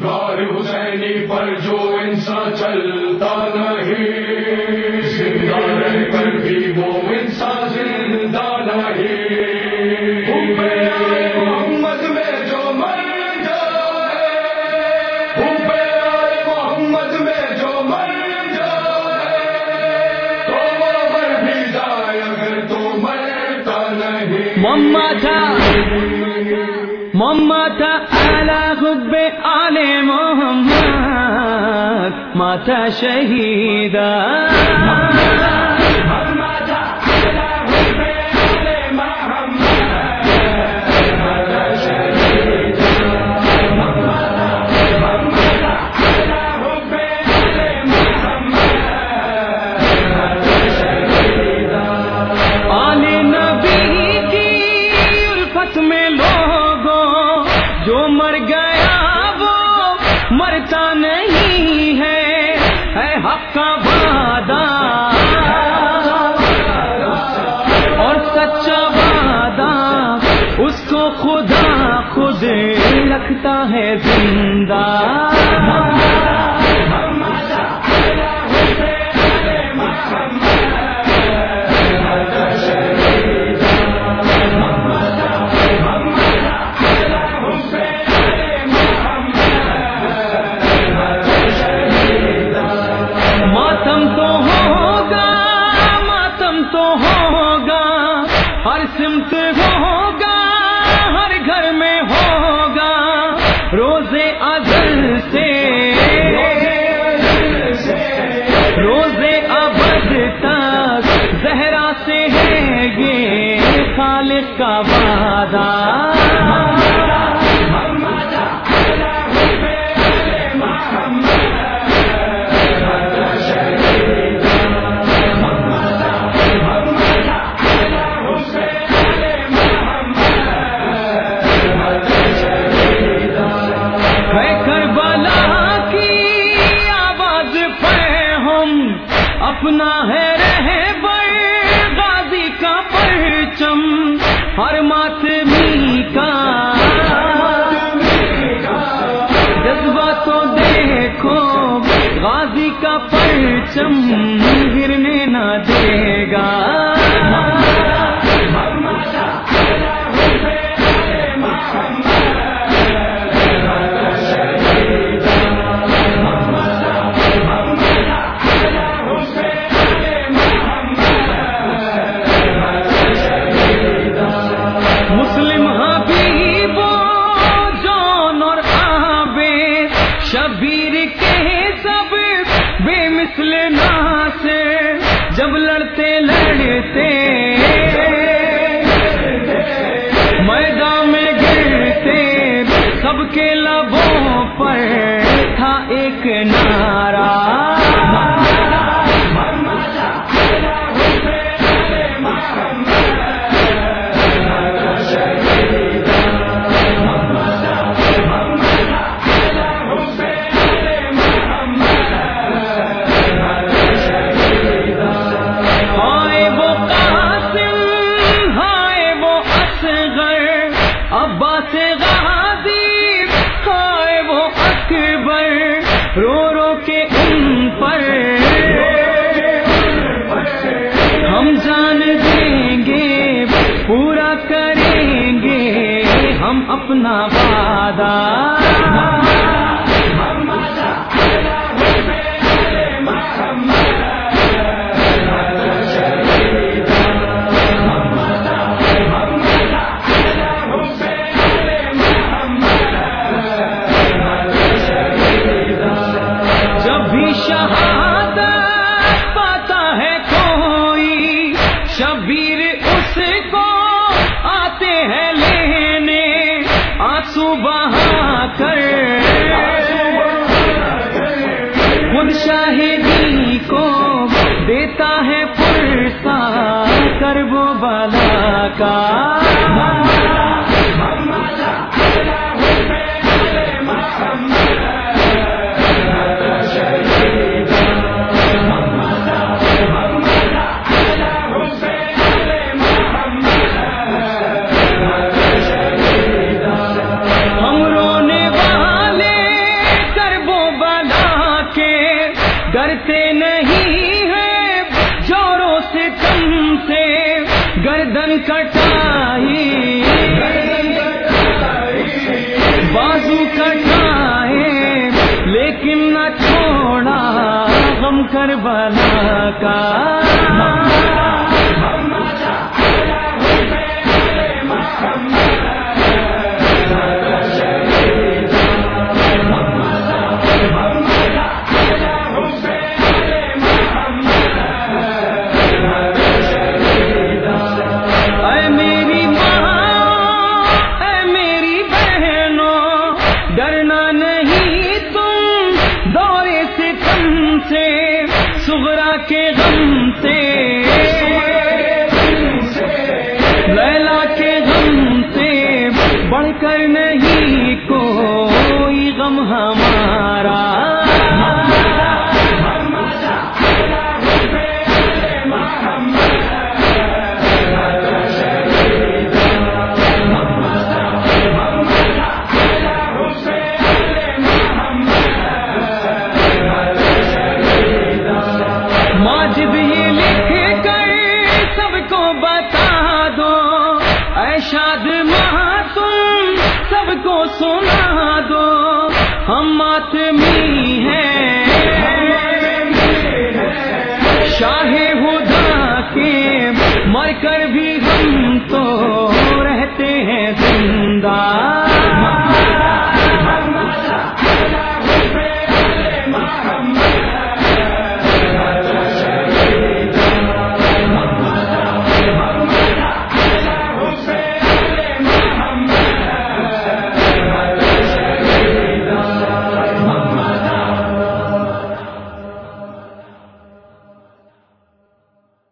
غار حسینی پر جو انسان چلتا نہیں زندہ رہ کر بھی وہ انسان زندہ نہیں۔ محمد میں جو مر جائے محمد میں جو مر جائے تو مر بھی جائے اگر تو مرتا نہیں۔ محمد ماتا اعلی خطب آل محمد ماتا شہیدہ وعدہ۔ اور سچا وعدہ اس کو خدا خود رکھتا ہے زندہ۔ ہر سمت ہوگا ہر گھر میں ہوگا روزے ازل سے اپنا ہے رہ غازی کا پرچم، ہر ماتمی کا۔ جذبہ تو دیکھو، غازی کا پرچم۔ جب لڑتے لڑتے میدان میں گرتے سب کے لبوں پر تھا ایک نعرہ اکبر رو رو کے ان پر۔ ہم جان دیں گے، پورا کریں گے۔ ہم اپنا وعدہ۔ صبح کر خود شاہدی کو دیتا ہے پرسا کر وہ بلا کا۔ گردن کٹائی بازو کٹائے لیکن نہ چھوڑا غم کر بنا کا۔ سے سغرا کے غم سے۔ لیلا کے غم سے، بڑھ کر نہیں کوئی غم ہمارا۔ کو سنا دو۔ ہم آتمی ہیں۔ شاہ ہدا کے مر کر بھی ہم تو رہتے ہیں زندہ۔